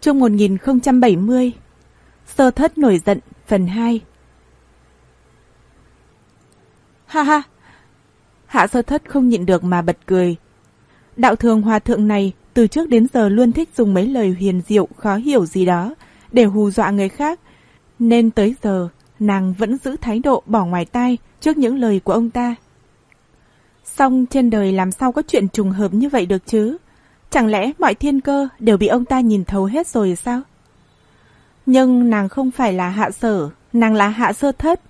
Chương 1070 Sơ thất nổi giận phần 2 Ha ha! Hạ sơ thất không nhịn được mà bật cười. Đạo thường hòa thượng này từ trước đến giờ luôn thích dùng mấy lời huyền diệu khó hiểu gì đó để hù dọa người khác. Nên tới giờ, nàng vẫn giữ thái độ bỏ ngoài tai trước những lời của ông ta. Xong trên đời làm sao có chuyện trùng hợp như vậy được chứ? Chẳng lẽ mọi thiên cơ đều bị ông ta nhìn thấu hết rồi sao? Nhưng nàng không phải là hạ sở, nàng là hạ sơ thất.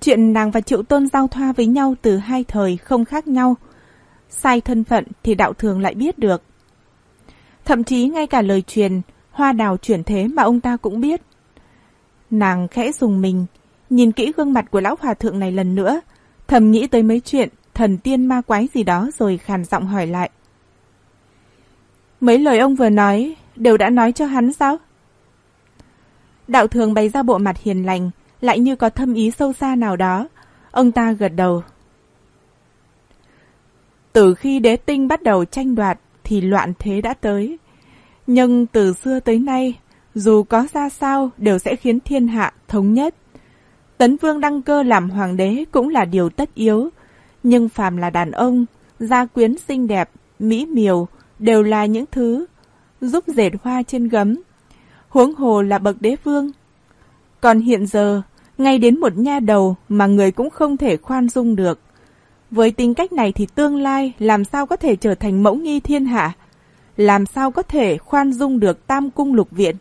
Chuyện nàng và triệu tôn giao thoa với nhau từ hai thời không khác nhau. Sai thân phận thì đạo thường lại biết được. Thậm chí ngay cả lời truyền, hoa đào chuyển thế mà ông ta cũng biết. Nàng khẽ dùng mình, nhìn kỹ gương mặt của lão hòa thượng này lần nữa, thầm nghĩ tới mấy chuyện thần tiên ma quái gì đó rồi khàn giọng hỏi lại. Mấy lời ông vừa nói đều đã nói cho hắn sao? Đạo thường bày ra bộ mặt hiền lành, lại như có thâm ý sâu xa nào đó. Ông ta gật đầu. Từ khi đế tinh bắt đầu tranh đoạt thì loạn thế đã tới. Nhưng từ xưa tới nay, dù có ra sao đều sẽ khiến thiên hạ thống nhất. Tấn Vương đăng cơ làm hoàng đế cũng là điều tất yếu. Nhưng phàm là đàn ông, gia quyến xinh đẹp, mỹ miều đều là những thứ giúp dệt hoa trên gấm. Huống hồ là bậc đế vương. Còn hiện giờ, ngay đến một nha đầu mà người cũng không thể khoan dung được. Với tính cách này thì tương lai làm sao có thể trở thành mẫu nghi thiên hạ? Làm sao có thể khoan dung được tam cung lục viện?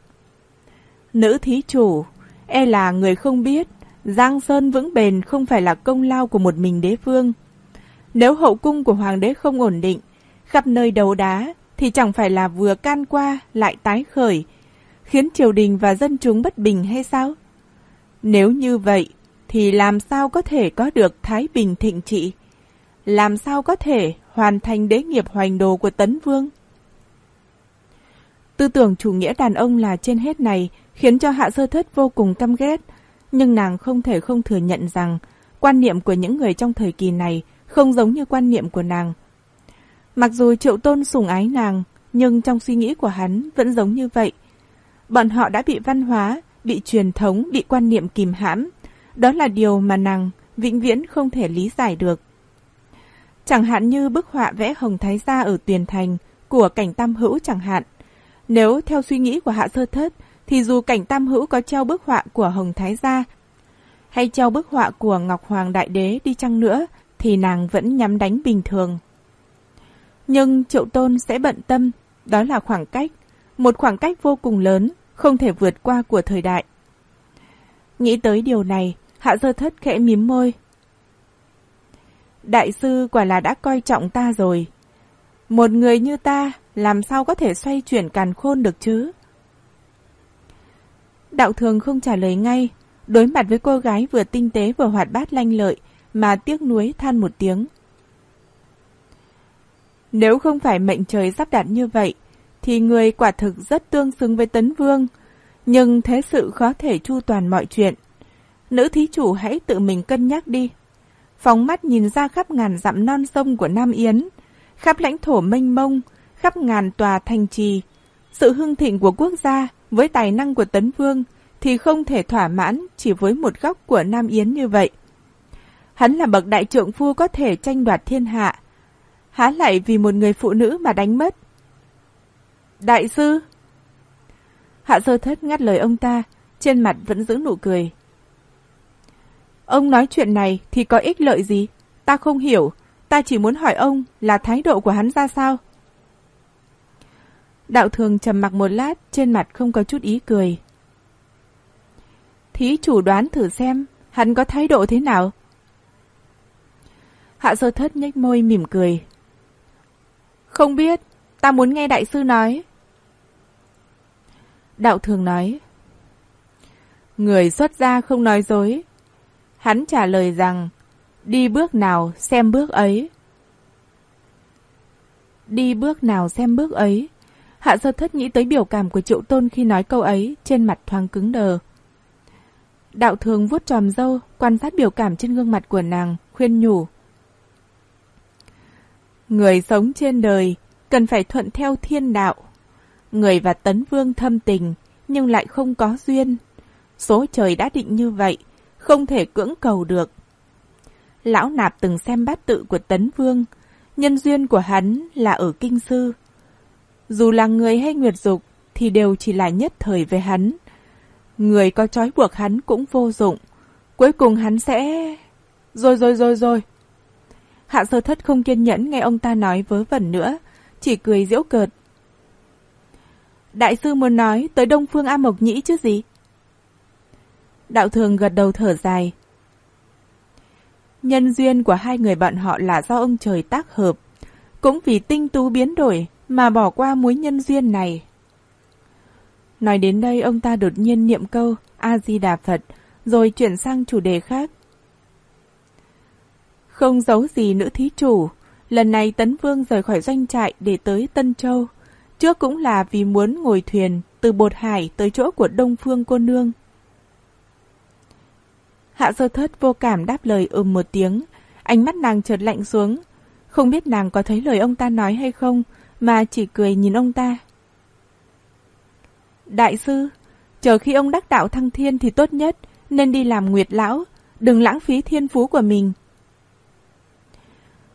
Nữ thí chủ, e là người không biết, Giang Sơn vững bền không phải là công lao của một mình đế vương. Nếu hậu cung của hoàng đế không ổn định, khắp nơi đấu đá, thì chẳng phải là vừa can qua lại tái khởi, khiến triều đình và dân chúng bất bình hay sao? Nếu như vậy, thì làm sao có thể có được thái bình thịnh trị? Làm sao có thể hoàn thành đế nghiệp hoành đồ của Tấn Vương? Tư tưởng chủ nghĩa đàn ông là trên hết này khiến cho Hạ Sơ Thất vô cùng căm ghét, nhưng nàng không thể không thừa nhận rằng quan niệm của những người trong thời kỳ này không giống như quan niệm của nàng. Mặc dù triệu tôn sùng ái nàng, nhưng trong suy nghĩ của hắn vẫn giống như vậy. Bọn họ đã bị văn hóa, bị truyền thống, bị quan niệm kìm hãm. Đó là điều mà nàng vĩnh viễn không thể lý giải được. Chẳng hạn như bức họa vẽ Hồng Thái Gia ở Tuyền Thành của cảnh Tam Hữu chẳng hạn. Nếu theo suy nghĩ của Hạ Sơ Thất, thì dù cảnh Tam Hữu có treo bức họa của Hồng Thái Gia hay treo bức họa của Ngọc Hoàng Đại Đế đi chăng nữa, thì nàng vẫn nhắm đánh bình thường. Nhưng Triệu Tôn sẽ bận tâm, đó là khoảng cách, một khoảng cách vô cùng lớn, không thể vượt qua của thời đại. Nghĩ tới điều này, Hạ Sơ Thất khẽ mím môi. Đại sư quả là đã coi trọng ta rồi. Một người như ta làm sao có thể xoay chuyển càn khôn được chứ? Đạo thường không trả lời ngay, đối mặt với cô gái vừa tinh tế vừa hoạt bát lanh lợi, mà tiếc nuối than một tiếng. Nếu không phải mệnh trời sắp đặt như vậy, thì người quả thực rất tương xứng với Tấn Vương, nhưng thế sự khó thể chu toàn mọi chuyện. Nữ thí chủ hãy tự mình cân nhắc đi. Phóng mắt nhìn ra khắp ngàn dặm non sông của Nam Yến, khắp lãnh thổ mênh mông, khắp ngàn tòa thành trì. Sự hưng thịnh của quốc gia với tài năng của Tấn Vương thì không thể thỏa mãn chỉ với một góc của Nam Yến như vậy. Hắn là bậc đại trượng phu có thể tranh đoạt thiên hạ. Há lại vì một người phụ nữ mà đánh mất. Đại sư! Hạ sơ thất ngắt lời ông ta, trên mặt vẫn giữ nụ cười. Ông nói chuyện này thì có ích lợi gì? Ta không hiểu, ta chỉ muốn hỏi ông là thái độ của hắn ra sao? Đạo thường trầm mặc một lát, trên mặt không có chút ý cười. Thí chủ đoán thử xem, hắn có thái độ thế nào? Hạ sơ thất nhếch môi mỉm cười. Không biết, ta muốn nghe đại sư nói. Đạo thường nói. Người xuất gia không nói dối. Hắn trả lời rằng, đi bước nào xem bước ấy. Đi bước nào xem bước ấy. Hạ sơ thất nghĩ tới biểu cảm của triệu tôn khi nói câu ấy, trên mặt thoáng cứng đờ. Đạo thường vuốt tròm dâu, quan sát biểu cảm trên gương mặt của nàng, khuyên nhủ. Người sống trên đời cần phải thuận theo thiên đạo. Người và Tấn Vương thâm tình, nhưng lại không có duyên. Số trời đã định như vậy, không thể cưỡng cầu được. Lão Nạp từng xem bát tự của Tấn Vương, nhân duyên của hắn là ở Kinh Sư. Dù là người hay nguyệt dục, thì đều chỉ là nhất thời với hắn. Người có trói buộc hắn cũng vô dụng. Cuối cùng hắn sẽ... Rồi rồi rồi rồi. Hạ sơ thất không kiên nhẫn nghe ông ta nói vớ vẩn nữa, chỉ cười giễu cợt. Đại sư muốn nói tới Đông Phương A Mộc Nhĩ chứ gì? Đạo thường gật đầu thở dài. Nhân duyên của hai người bạn họ là do ông trời tác hợp. Cũng vì tinh tú biến đổi mà bỏ qua mối nhân duyên này. Nói đến đây ông ta đột nhiên niệm câu A-di-đà Phật, rồi chuyển sang chủ đề khác. Không giấu gì nữ thí chủ, lần này Tấn Vương rời khỏi doanh trại để tới Tân Châu. Trước cũng là vì muốn ngồi thuyền từ Bột Hải tới chỗ của Đông Phương cô nương. Hạ sơ thất vô cảm đáp lời ừm một tiếng, ánh mắt nàng chợt lạnh xuống. Không biết nàng có thấy lời ông ta nói hay không, mà chỉ cười nhìn ông ta. Đại sư, chờ khi ông đắc đạo thăng thiên thì tốt nhất, nên đi làm nguyệt lão, đừng lãng phí thiên phú của mình.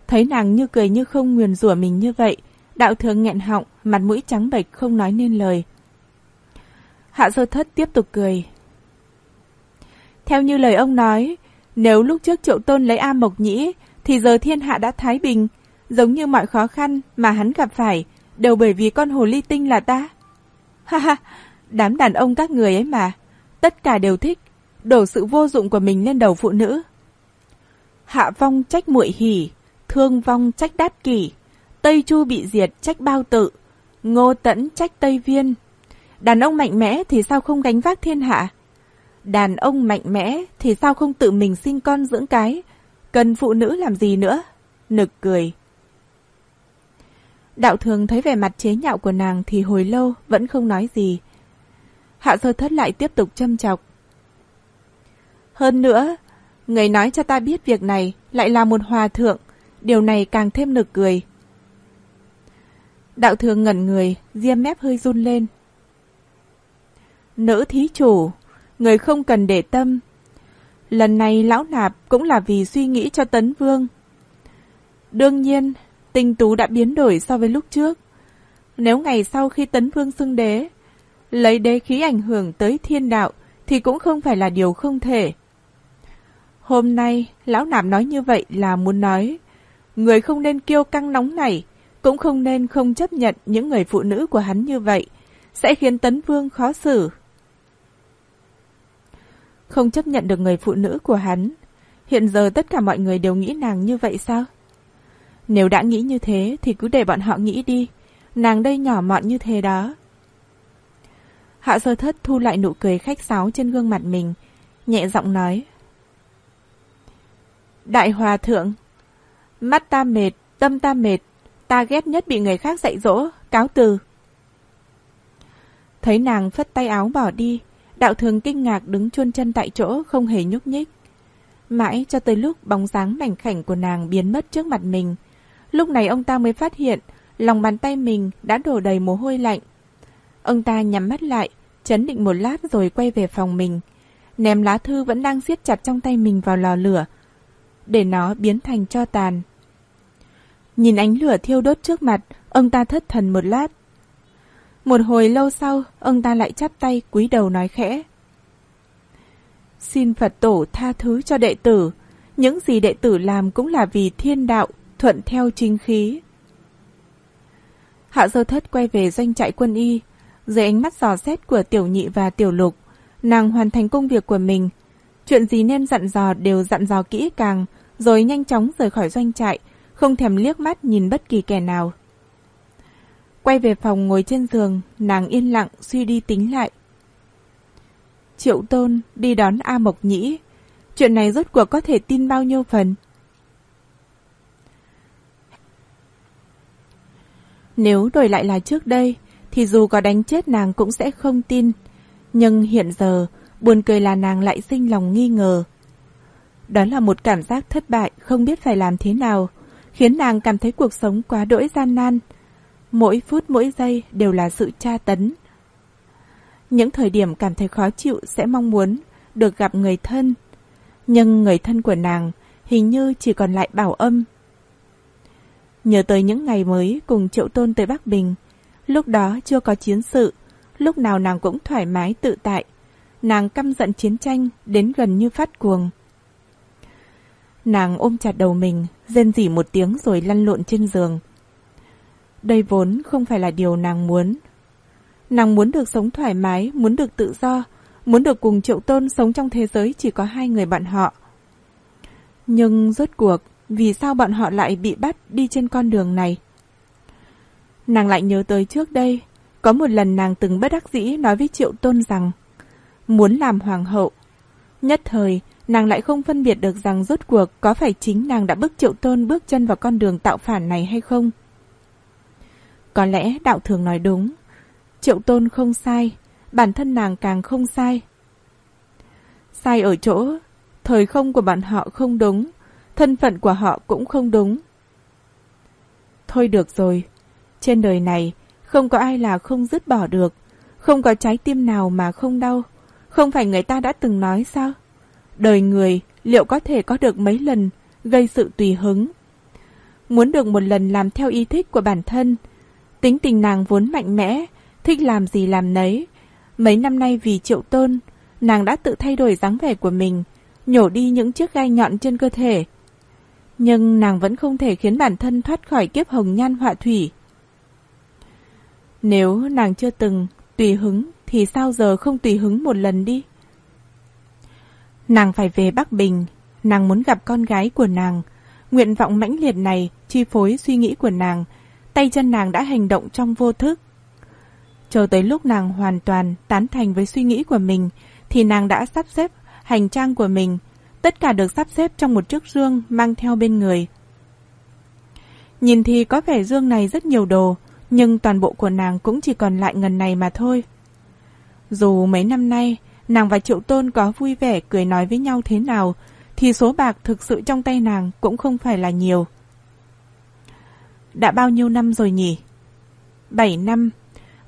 Thấy nàng như cười như không nguyền rủa mình như vậy, đạo thường nghẹn họng, mặt mũi trắng bệch không nói nên lời. Hạ sơ thất tiếp tục cười. Theo như lời ông nói, nếu lúc trước triệu tôn lấy A Mộc Nhĩ, thì giờ thiên hạ đã thái bình, giống như mọi khó khăn mà hắn gặp phải, đều bởi vì con hồ ly tinh là ta. Ha ha, đám đàn ông các người ấy mà, tất cả đều thích, đổ sự vô dụng của mình lên đầu phụ nữ. Hạ vong trách muội hỉ, thương vong trách đát kỷ, Tây Chu bị diệt trách bao tự, ngô tẫn trách Tây Viên. Đàn ông mạnh mẽ thì sao không gánh vác thiên hạ? Đàn ông mạnh mẽ thì sao không tự mình sinh con dưỡng cái? Cần phụ nữ làm gì nữa? Nực cười. Đạo thường thấy vẻ mặt chế nhạo của nàng thì hồi lâu vẫn không nói gì. Hạ sơ thất lại tiếp tục châm chọc. Hơn nữa, người nói cho ta biết việc này lại là một hòa thượng, điều này càng thêm nực cười. Đạo thường ngẩn người, diêm mép hơi run lên. Nữ thí chủ, người không cần để tâm. Lần này lão nạp cũng là vì suy nghĩ cho tấn vương. Đương nhiên, tinh tú đã biến đổi so với lúc trước. Nếu ngày sau khi tấn vương xưng đế, lấy đế khí ảnh hưởng tới thiên đạo thì cũng không phải là điều không thể. Hôm nay, lão nạp nói như vậy là muốn nói, người không nên kiêu căng nóng này, cũng không nên không chấp nhận những người phụ nữ của hắn như vậy, sẽ khiến tấn vương khó xử. Không chấp nhận được người phụ nữ của hắn, hiện giờ tất cả mọi người đều nghĩ nàng như vậy sao? Nếu đã nghĩ như thế thì cứ để bọn họ nghĩ đi, nàng đây nhỏ mọn như thế đó. Hạ sơ thất thu lại nụ cười khách sáo trên gương mặt mình, nhẹ giọng nói. Đại hòa thượng, mắt ta mệt, tâm ta mệt, ta ghét nhất bị người khác dạy dỗ, cáo từ. Thấy nàng phất tay áo bỏ đi, đạo thường kinh ngạc đứng chuôn chân tại chỗ không hề nhúc nhích. Mãi cho tới lúc bóng dáng mảnh khảnh của nàng biến mất trước mặt mình. Lúc này ông ta mới phát hiện lòng bàn tay mình đã đổ đầy mồ hôi lạnh. Ông ta nhắm mắt lại, chấn định một lát rồi quay về phòng mình. Ném lá thư vẫn đang siết chặt trong tay mình vào lò lửa, để nó biến thành cho tàn. Nhìn ánh lửa thiêu đốt trước mặt, ông ta thất thần một lát. Một hồi lâu sau, ông ta lại chắp tay cúi đầu nói khẽ. Xin Phật tổ tha thứ cho đệ tử, những gì đệ tử làm cũng là vì thiên đạo, thuận theo chính khí. Hạ sơ thất quay về doanh trại quân y, dưới ánh mắt dò xét của tiểu nhị và tiểu lục, nàng hoàn thành công việc của mình. Chuyện gì nên dặn dò đều dặn dò kỹ càng, rồi nhanh chóng rời khỏi doanh trại, không thèm liếc mắt nhìn bất kỳ kẻ nào. Quay về phòng ngồi trên giường, nàng yên lặng suy đi tính lại. Triệu Tôn đi đón A Mộc Nhĩ. Chuyện này rốt cuộc có thể tin bao nhiêu phần? Nếu đổi lại là trước đây, thì dù có đánh chết nàng cũng sẽ không tin. Nhưng hiện giờ, buồn cười là nàng lại sinh lòng nghi ngờ. Đó là một cảm giác thất bại không biết phải làm thế nào, khiến nàng cảm thấy cuộc sống quá đỗi gian nan. mỗi phút mỗi giây đều là sự tra tấn. Những thời điểm cảm thấy khó chịu sẽ mong muốn được gặp người thân, nhưng người thân của nàng hình như chỉ còn lại bảo âm. Nhớ tới những ngày mới cùng Triệu Tôn tới Bắc Bình, lúc đó chưa có chiến sự, lúc nào nàng cũng thoải mái tự tại, nàng căm giận chiến tranh đến gần như phát cuồng. Nàng ôm chặt đầu mình, rên rỉ một tiếng rồi lăn lộn trên giường. Đây vốn không phải là điều nàng muốn. Nàng muốn được sống thoải mái, muốn được tự do, muốn được cùng Triệu Tôn sống trong thế giới chỉ có hai người bạn họ. Nhưng rốt cuộc, vì sao bọn họ lại bị bắt đi trên con đường này? Nàng lại nhớ tới trước đây, có một lần nàng từng bất đắc dĩ nói với Triệu Tôn rằng muốn làm hoàng hậu. Nhất thời, nàng lại không phân biệt được rằng rốt cuộc có phải chính nàng đã bức Triệu Tôn bước chân vào con đường tạo phản này hay không. Có lẽ đạo thường nói đúng, Triệu Tôn không sai, bản thân nàng càng không sai. Sai ở chỗ, thời không của bọn họ không đúng, thân phận của họ cũng không đúng. Thôi được rồi, trên đời này không có ai là không dứt bỏ được, không có trái tim nào mà không đau. Không phải người ta đã từng nói sao? Đời người liệu có thể có được mấy lần gây sự tùy hứng? Muốn được một lần làm theo ý thích của bản thân, tính tình nàng vốn mạnh mẽ, thích làm gì làm nấy. Mấy năm nay vì triệu tôn, nàng đã tự thay đổi dáng vẻ của mình, nhổ đi những chiếc gai nhọn trên cơ thể. Nhưng nàng vẫn không thể khiến bản thân thoát khỏi kiếp hồng nhan họa thủy. Nếu nàng chưa từng tùy hứng thì sao giờ không tùy hứng một lần đi? Nàng phải về Bắc Bình, nàng muốn gặp con gái của nàng. Nguyện vọng mãnh liệt này chi phối suy nghĩ của nàng, tay chân nàng đã hành động trong vô thức. Chờ tới lúc nàng hoàn toàn tán thành với suy nghĩ của mình, thì nàng đã sắp xếp hành trang của mình, tất cả được sắp xếp trong một chiếc dương mang theo bên người. Nhìn thì có vẻ dương này rất nhiều đồ, nhưng toàn bộ của nàng cũng chỉ còn lại ngần này mà thôi. Dù mấy năm nay, nàng và Triệu Tôn có vui vẻ cười nói với nhau thế nào, thì số bạc thực sự trong tay nàng cũng không phải là nhiều. Đã bao nhiêu năm rồi nhỉ? Bảy năm.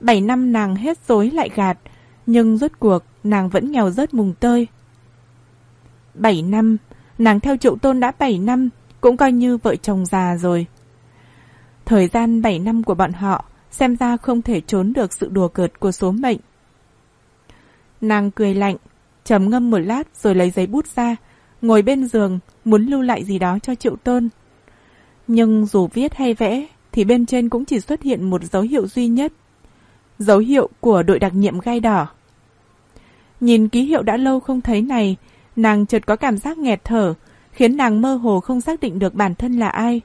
Bảy năm nàng hết dối lại gạt, nhưng rốt cuộc nàng vẫn nghèo rớt mùng tơi. Bảy năm, nàng theo Triệu Tôn đã bảy năm, cũng coi như vợ chồng già rồi. Thời gian bảy năm của bọn họ xem ra không thể trốn được sự đùa cợt của số mệnh. Nàng cười lạnh, trầm ngâm một lát rồi lấy giấy bút ra, ngồi bên giường, muốn lưu lại gì đó cho Triệu Tôn. Nhưng dù viết hay vẽ, thì bên trên cũng chỉ xuất hiện một dấu hiệu duy nhất. Dấu hiệu của đội đặc nhiệm gai đỏ. Nhìn ký hiệu đã lâu không thấy này, nàng chợt có cảm giác nghẹt thở, khiến nàng mơ hồ không xác định được bản thân là ai.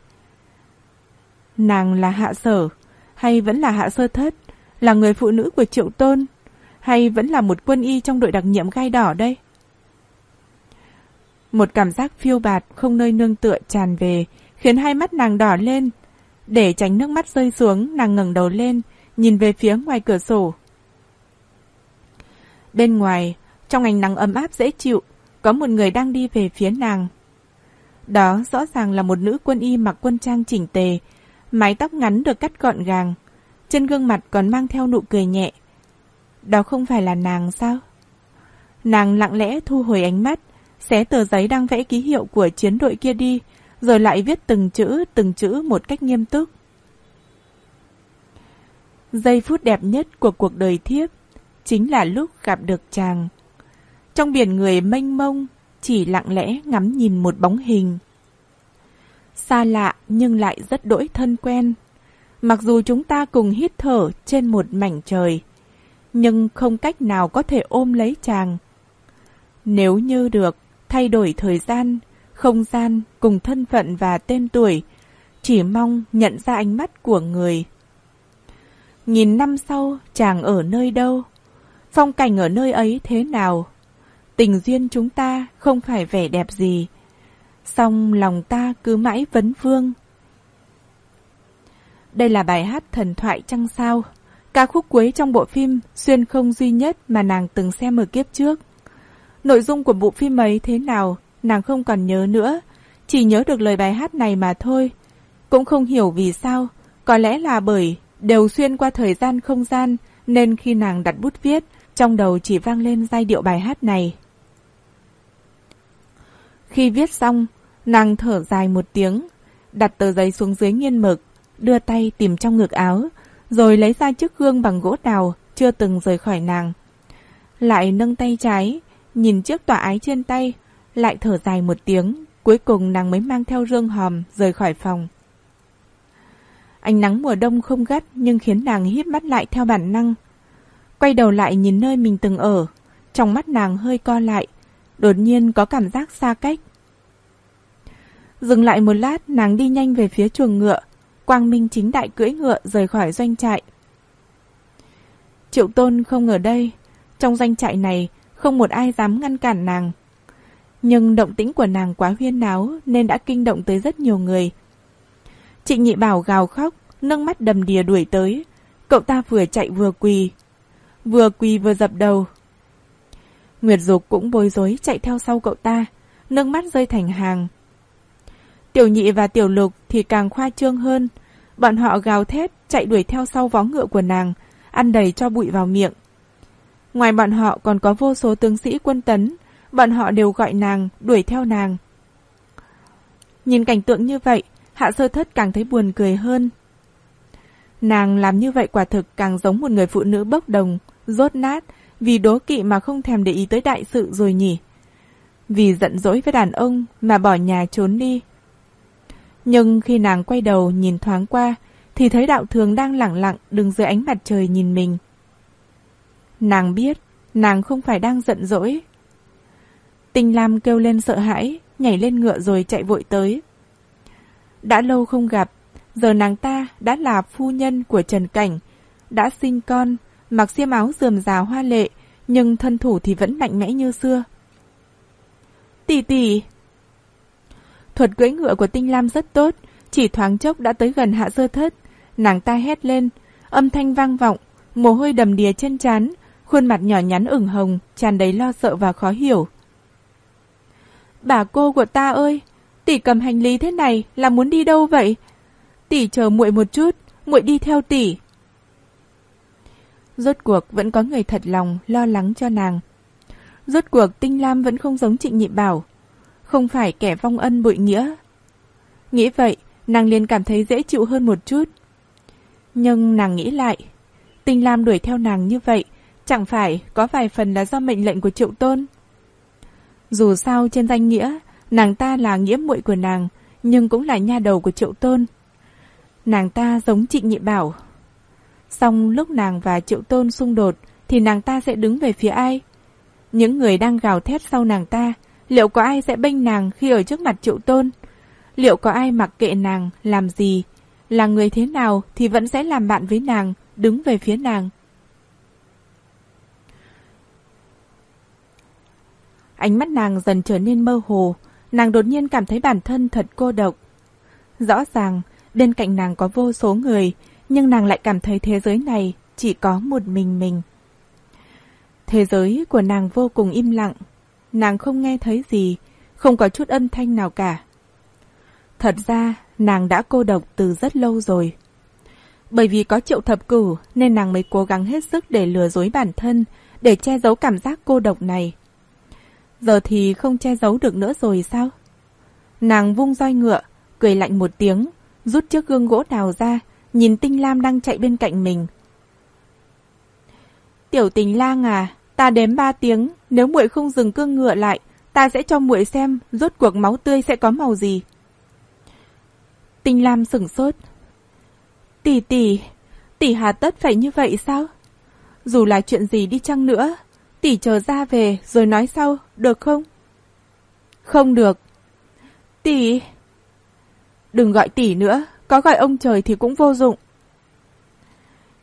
Nàng là hạ sở, hay vẫn là hạ sơ thất, là người phụ nữ của Triệu Tôn, hay vẫn là một quân y trong đội đặc nhiệm gai đỏ đây? Một cảm giác phiêu bạt không nơi nương tựa tràn về, khiến hai mắt nàng đỏ lên. Để tránh nước mắt rơi xuống, nàng ngẩng đầu lên, nhìn về phía ngoài cửa sổ. Bên ngoài, trong ánh nắng ấm áp dễ chịu, có một người đang đi về phía nàng. Đó rõ ràng là một nữ quân y mặc quân trang chỉnh tề, mái tóc ngắn được cắt gọn gàng, trên gương mặt còn mang theo nụ cười nhẹ. Đó không phải là nàng sao? Nàng lặng lẽ thu hồi ánh mắt, xé tờ giấy đang vẽ ký hiệu của chiến đội kia đi, rồi lại viết từng chữ, từng chữ một cách nghiêm túc. Giây phút đẹp nhất của cuộc đời thiếp chính là lúc gặp được chàng. Trong biển người mênh mông, chỉ lặng lẽ ngắm nhìn một bóng hình. Xa lạ nhưng lại rất đỗi thân quen. Mặc dù chúng ta cùng hít thở trên một mảnh trời, nhưng không cách nào có thể ôm lấy chàng. Nếu như được, thay đổi thời gian, không gian cùng thân phận và tên tuổi, chỉ mong nhận ra ánh mắt của người. Nghìn năm sau, chàng ở nơi đâu? Phong cảnh ở nơi ấy thế nào? Tình duyên chúng ta không phải vẻ đẹp gì, song lòng ta cứ mãi vấn vương. Đây là bài hát thần thoại trăng sao, ca khúc cuối trong bộ phim Xuyên không duy nhất mà nàng từng xem ở kiếp trước. Nội dung của bộ phim ấy thế nào, nàng không còn nhớ nữa, chỉ nhớ được lời bài hát này mà thôi. Cũng không hiểu vì sao, có lẽ là bởi đều xuyên qua thời gian không gian, nên khi nàng đặt bút viết, trong đầu chỉ vang lên giai điệu bài hát này. Khi viết xong, nàng thở dài một tiếng, đặt tờ giấy xuống dưới nghiên mực, đưa tay tìm trong ngực áo, rồi lấy ra chiếc gương bằng gỗ đào chưa từng rời khỏi nàng. Lại nâng tay trái, nhìn chiếc tòa ái trên tay, lại thở dài một tiếng, cuối cùng nàng mới mang theo rương hòm rời khỏi phòng. Ánh nắng mùa đông không gắt nhưng khiến nàng hít mắt lại theo bản năng. Quay đầu lại nhìn nơi mình từng ở, trong mắt nàng hơi co lại, đột nhiên có cảm giác xa cách. Dừng lại một lát, nàng đi nhanh về phía chuồng ngựa, Quang Minh chính đại cưỡi ngựa rời khỏi doanh trại. Triệu Tôn không ở đây, trong doanh trại này không một ai dám ngăn cản nàng. Nhưng động tĩnh của nàng quá huyên náo nên đã kinh động tới rất nhiều người. Trịnh Nhị Bảo gào khóc, nâng mắt đầm đìa đuổi tới. Cậu ta vừa chạy vừa quỳ. Vừa quỳ vừa dập đầu. Nguyệt Dục cũng bối rối chạy theo sau cậu ta, nâng mắt rơi thành hàng. Tiểu nhị và tiểu lục thì càng khoa trương hơn. Bọn họ gào thét chạy đuổi theo sau vó ngựa của nàng, ăn đầy cho bụi vào miệng. Ngoài bọn họ còn có vô số tướng sĩ quân tấn, bọn họ đều gọi nàng, đuổi theo nàng. Nhìn cảnh tượng như vậy, hạ sơ thất càng thấy buồn cười hơn. Nàng làm như vậy quả thực càng giống một người phụ nữ bốc đồng, rốt nát, vì đố kỵ mà không thèm để ý tới đại sự rồi nhỉ. Vì giận dỗi với đàn ông mà bỏ nhà trốn đi. Nhưng khi nàng quay đầu nhìn thoáng qua, thì thấy đạo thường đang lặng lặng đứng dưới ánh mặt trời nhìn mình. Nàng biết, nàng không phải đang giận dỗi. tình Lam kêu lên sợ hãi, nhảy lên ngựa rồi chạy vội tới. Đã lâu không gặp, giờ nàng ta đã là phu nhân của Trần Cảnh, đã sinh con, mặc xiêm áo rườm rà hoa lệ, nhưng thân thủ thì vẫn mạnh mẽ như xưa. Tỷ tỷ! Thuật cưỡi ngựa của Tinh Lam rất tốt, chỉ thoáng chốc đã tới gần hạ sơ thất. Nàng ta hét lên, âm thanh vang vọng, mồ hôi đầm đìa trên trán, khuôn mặt nhỏ nhắn ửng hồng, tràn đầy lo sợ và khó hiểu. Bà cô của ta ơi, tỷ cầm hành lý thế này là muốn đi đâu vậy? Tỷ chờ muội một chút, muội đi theo tỷ. Rốt cuộc vẫn có người thật lòng lo lắng cho nàng. Rốt cuộc Tinh Lam vẫn không giống Trịnh Nhị Bảo, không phải kẻ vong ân bội nghĩa. Nghĩ vậy, nàng liền cảm thấy dễ chịu hơn một chút. Nhưng nàng nghĩ lại, Tinh Lam đuổi theo nàng như vậy, chẳng phải có vài phần là do mệnh lệnh của Triệu Tôn. Dù sao trên danh nghĩa, nàng ta là nghĩa muội của nàng, nhưng cũng là nha đầu của Triệu Tôn. Nàng ta giống chị Nhị Bảo. Xong lúc nàng và Triệu Tôn xung đột, thì nàng ta sẽ đứng về phía ai? Những người đang gào thét sau nàng ta, liệu có ai sẽ bênh nàng khi ở trước mặt Triệu Tôn? Liệu có ai mặc kệ nàng, làm gì? Là người thế nào thì vẫn sẽ làm bạn với nàng, đứng về phía nàng. Ánh mắt nàng dần trở nên mơ hồ, nàng đột nhiên cảm thấy bản thân thật cô độc. Rõ ràng, bên cạnh nàng có vô số người, nhưng nàng lại cảm thấy thế giới này chỉ có một mình mình. Thế giới của nàng vô cùng im lặng, nàng không nghe thấy gì, không có chút âm thanh nào cả. Thật ra, nàng đã cô độc từ rất lâu rồi. Bởi vì có triệu thập cửu nên nàng mới cố gắng hết sức để lừa dối bản thân, để che giấu cảm giác cô độc này. Giờ thì không che giấu được nữa rồi sao? Nàng vung roi ngựa, cười lạnh một tiếng, rút chiếc gương gỗ đào ra, nhìn Tinh Lam đang chạy bên cạnh mình. Tiểu tình lang à, ta đếm ba tiếng, nếu muội không dừng cương ngựa lại, ta sẽ cho muội xem rốt cuộc máu tươi sẽ có màu gì. Tinh Lam sửng sốt. Tỷ tỷ, tỷ hà tất phải như vậy sao? Dù là chuyện gì đi chăng nữa, tỷ chờ ra về rồi nói sau, được không? Không được. Tỷ... Đừng gọi tỷ nữa, có gọi ông trời thì cũng vô dụng.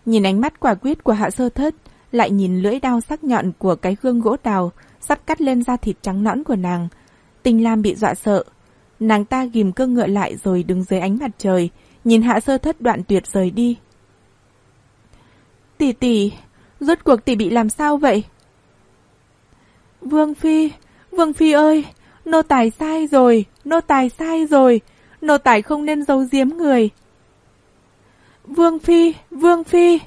Nhìn ánh mắt quả quyết của hạ sơ thất, lại nhìn lưỡi đao sắc nhọn của cái gương gỗ đào sắp cắt lên da thịt trắng nõn của nàng. Tinh Lam bị dọa sợ. Nàng ta ghim cương ngựa lại rồi đứng dưới ánh mặt trời, nhìn hạ sơ thất đoạn tuyệt rời đi. Tỷ tỷ, rốt cuộc tỷ bị làm sao vậy? Vương Phi, Vương Phi ơi, nô tài sai rồi, nô tài sai rồi, nô tài không nên giấu giếm người. Vương Phi, Vương Phi!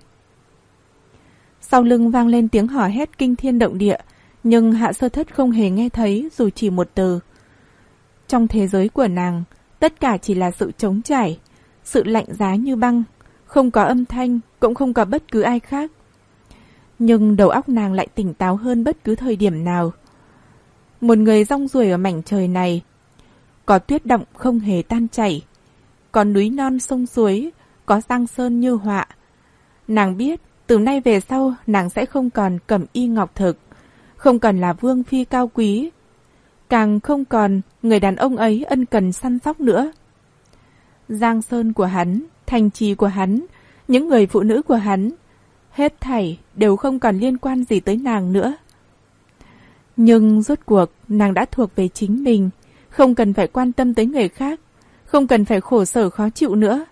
Sau lưng vang lên tiếng hò hét kinh thiên động địa, nhưng hạ sơ thất không hề nghe thấy dù chỉ một từ. Trong thế giới của nàng, tất cả chỉ là sự trống trải, sự lạnh giá như băng, không có âm thanh, cũng không có bất cứ ai khác. Nhưng đầu óc nàng lại tỉnh táo hơn bất cứ thời điểm nào. Một người rong ruổi ở mảnh trời này, có tuyết động không hề tan chảy, có núi non sông suối, có giang sơn như họa. Nàng biết, từ nay về sau nàng sẽ không còn cẩm y ngọc thực, không còn là vương phi cao quý, càng không còn người đàn ông ấy ân cần săn sóc nữa. Giang sơn của hắn, thành trì của hắn, những người phụ nữ của hắn, hết thảy đều không còn liên quan gì tới nàng nữa. Nhưng rốt cuộc nàng đã thuộc về chính mình, không cần phải quan tâm tới người khác, không cần phải khổ sở khó chịu nữa.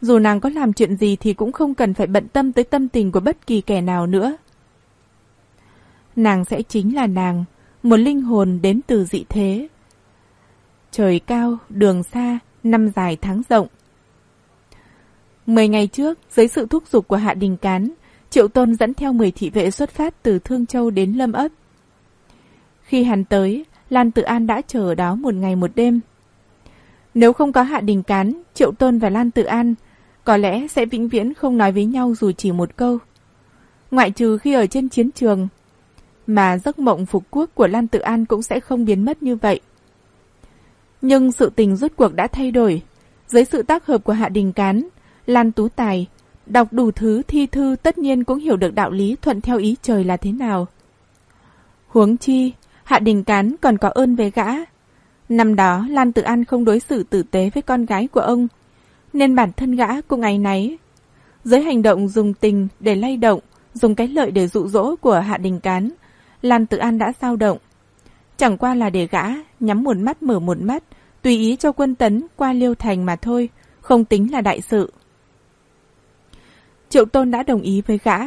Dù nàng có làm chuyện gì thì cũng không cần phải bận tâm tới tâm tình của bất kỳ kẻ nào nữa. Nàng sẽ chính là nàng, một linh hồn đến từ dị thế. Trời cao, đường xa, năm dài tháng rộng. Mười ngày trước, dưới sự thúc giục của Hạ Đình Cán, Triệu Tôn dẫn theo 10 thị vệ xuất phát từ Thương Châu đến Lâm ấp. Khi hắn tới, Lan Tự An đã chờ ở đó một ngày một đêm. Nếu không có Hạ Đình Cán, Triệu Tôn và Lan Tự An có lẽ sẽ vĩnh viễn không nói với nhau dù chỉ một câu. Ngoại trừ khi ở trên chiến trường, mà giấc mộng phục quốc của Lan Tự An cũng sẽ không biến mất như vậy. Nhưng sự tình rốt cuộc đã thay đổi. Dưới sự tác hợp của Hạ Đình Cán, Lan Tú Tài, đọc đủ thứ thi thư tất nhiên cũng hiểu được đạo lý thuận theo ý trời là thế nào. Huống chi, Hạ Đình Cán còn có ơn với gã. Năm đó, Lan Tự An không đối xử tử tế với con gái của ông, nên bản thân gã cũng ngày náy. Dưới hành động dùng tình để lay động, dùng cái lợi để dụ dỗ của Hạ Đình Cán, Lan Tự An đã sao động. Chẳng qua là để gã nhắm một mắt mở một mắt, tùy ý cho quân tấn qua Liêu Thành mà thôi, không tính là đại sự. Triệu Tôn đã đồng ý với gã.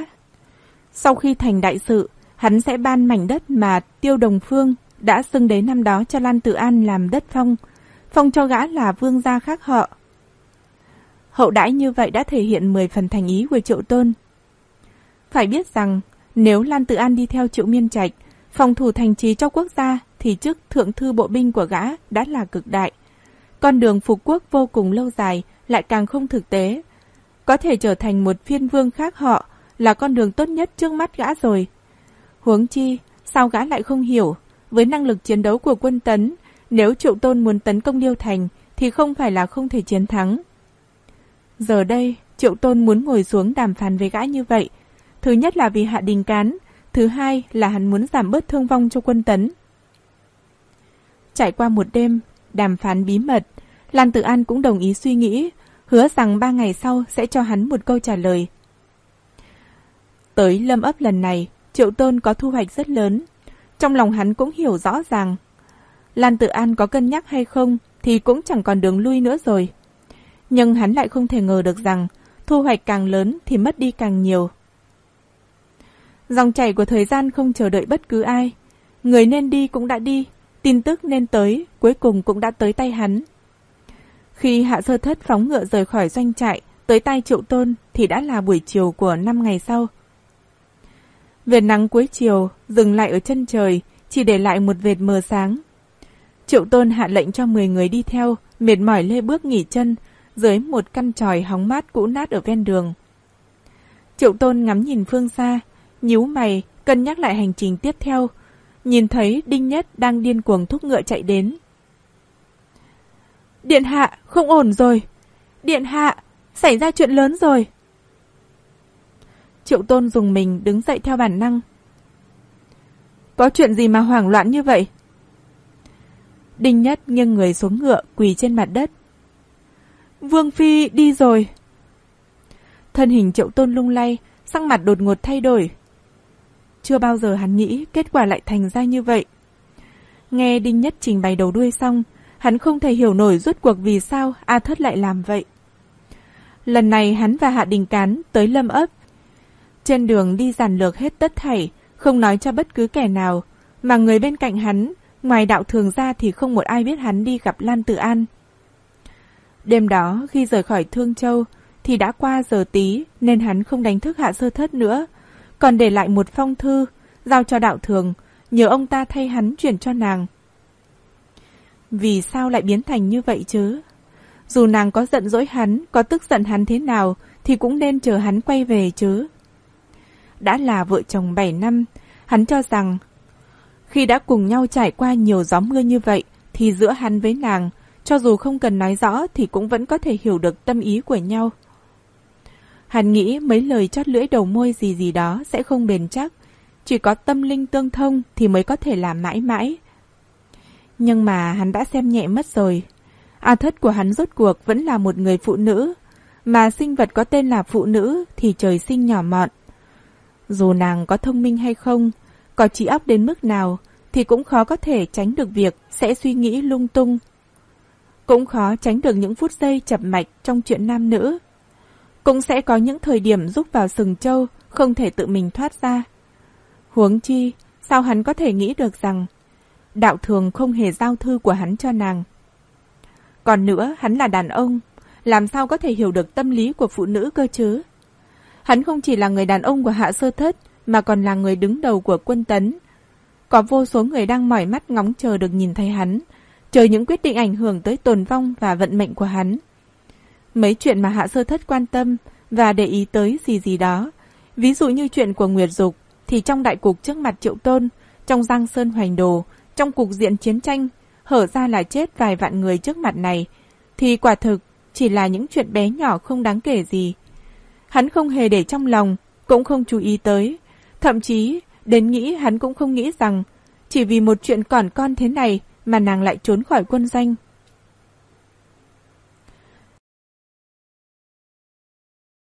Sau khi thành đại sự, hắn sẽ ban mảnh đất mà Tiêu Đồng Phương đã xưng đến năm đó cho Lan Tự An làm đất phong, phong cho gã là vương gia khác họ. Hậu đãi như vậy đã thể hiện 10 phần thành ý của Triệu Tôn. Phải biết rằng, nếu Lan Tự An đi theo Triệu Miên Trạch, phòng thủ thành trì cho quốc gia thì chức thượng thư bộ binh của gã đã là cực đại. Con đường phục quốc vô cùng lâu dài lại càng không thực tế. Có thể trở thành một phiên vương khác họ là con đường tốt nhất trước mắt gã rồi. Huống chi, sao gã lại không hiểu, với năng lực chiến đấu của quân tấn, nếu Triệu Tôn muốn tấn công Liêu Thành thì không phải là không thể chiến thắng. Giờ đây, Triệu Tôn muốn ngồi xuống đàm phán với gã như vậy. Thứ nhất là vì hạ đình cán, thứ hai là hắn muốn giảm bớt thương vong cho quân tấn. Trải qua một đêm, đàm phán bí mật, Lan Tử An cũng đồng ý suy nghĩ, hứa rằng ba ngày sau sẽ cho hắn một câu trả lời. Tới lâm ấp lần này, Triệu Tôn có thu hoạch rất lớn. Trong lòng hắn cũng hiểu rõ ràng. Lan Tử An có cân nhắc hay không thì cũng chẳng còn đường lui nữa rồi. Nhưng hắn lại không thể ngờ được rằng thu hoạch càng lớn thì mất đi càng nhiều. Dòng chảy của thời gian không chờ đợi bất cứ ai. Người nên đi cũng đã đi, tin tức nên tới, cuối cùng cũng đã tới tay hắn. Khi hạ sơ thất phóng ngựa rời khỏi doanh trại, tới tay triệu tôn thì đã là buổi chiều của năm ngày sau. Vệt nắng cuối chiều dừng lại ở chân trời, chỉ để lại một vệt mờ sáng. Triệu tôn hạ lệnh cho 10 người đi theo, mệt mỏi lê bước nghỉ chân, dưới một căn tròi hóng mát cũ nát ở ven đường. Triệu tôn ngắm nhìn phương xa, nhíu mày, cân nhắc lại hành trình tiếp theo, nhìn thấy Đinh Nhất đang điên cuồng thúc ngựa chạy đến. Điện hạ, không ổn rồi. Điện hạ, xảy ra chuyện lớn rồi. Triệu Tôn dùng mình đứng dậy theo bản năng. Có chuyện gì mà hoảng loạn như vậy? Đinh Nhất nghiêng người xuống ngựa quỳ trên mặt đất. Vương Phi đi rồi. Thân hình Triệu Tôn lung lay, sắc mặt đột ngột thay đổi. Chưa bao giờ hắn nghĩ kết quả lại thành ra như vậy. Nghe Đinh Nhất trình bày đầu đuôi xong, hắn không thể hiểu nổi rốt cuộc vì sao A Thất lại làm vậy. Lần này hắn và Hạ Đình Cán tới lâm ấp. Trên đường đi giản lược hết tất thảy, không nói cho bất cứ kẻ nào, mà người bên cạnh hắn, ngoài đạo thường ra thì không một ai biết hắn đi gặp Lan Tử An. Đêm đó, khi rời khỏi Thương Châu, thì đã qua giờ tí nên hắn không đánh thức hạ sơ thất nữa, còn để lại một phong thư, giao cho đạo thường, nhờ ông ta thay hắn chuyển cho nàng. Vì sao lại biến thành như vậy chứ? Dù nàng có giận dỗi hắn, có tức giận hắn thế nào, thì cũng nên chờ hắn quay về chứ. Đã là vợ chồng 7 năm, hắn cho rằng khi đã cùng nhau trải qua nhiều gió mưa như vậy, thì giữa hắn với nàng, cho dù không cần nói rõ thì cũng vẫn có thể hiểu được tâm ý của nhau. Hắn nghĩ mấy lời chót lưỡi đầu môi gì gì đó sẽ không bền chắc, chỉ có tâm linh tương thông thì mới có thể làm mãi mãi. Nhưng mà hắn đã xem nhẹ mất rồi. A thất của hắn rốt cuộc vẫn là một người phụ nữ, mà sinh vật có tên là phụ nữ thì trời sinh nhỏ mọn. Dù nàng có thông minh hay không, có trí óc đến mức nào, thì cũng khó có thể tránh được việc sẽ suy nghĩ lung tung. Cũng khó tránh được những phút giây chập mạch trong chuyện nam nữ. Cũng sẽ có những thời điểm rút vào sừng châu, không thể tự mình thoát ra. Huống chi, sao hắn có thể nghĩ được rằng đạo thường không hề giao thư của hắn cho nàng. Còn nữa, hắn là đàn ông, làm sao có thể hiểu được tâm lý của phụ nữ cơ chứ? Hắn không chỉ là người đàn ông của hạ sơ thất, mà còn là người đứng đầu của quân tấn. Có vô số người đang mỏi mắt ngóng chờ được nhìn thấy hắn, chờ những quyết định ảnh hưởng tới tồn vong và vận mệnh của hắn. Mấy chuyện mà hạ sơ thất quan tâm và để ý tới gì gì đó, ví dụ như chuyện của Nguyệt Dục, thì trong đại cục trước mặt triệu tôn, trong giang sơn hoành đồ, trong cục diện chiến tranh, hở ra là chết vài vạn người trước mặt này, thì quả thực chỉ là những chuyện bé nhỏ không đáng kể gì. Hắn không hề để trong lòng, cũng không chú ý tới. Thậm chí, đến nghĩ hắn cũng không nghĩ rằng, chỉ vì một chuyện còn con thế này mà nàng lại trốn khỏi quân danh.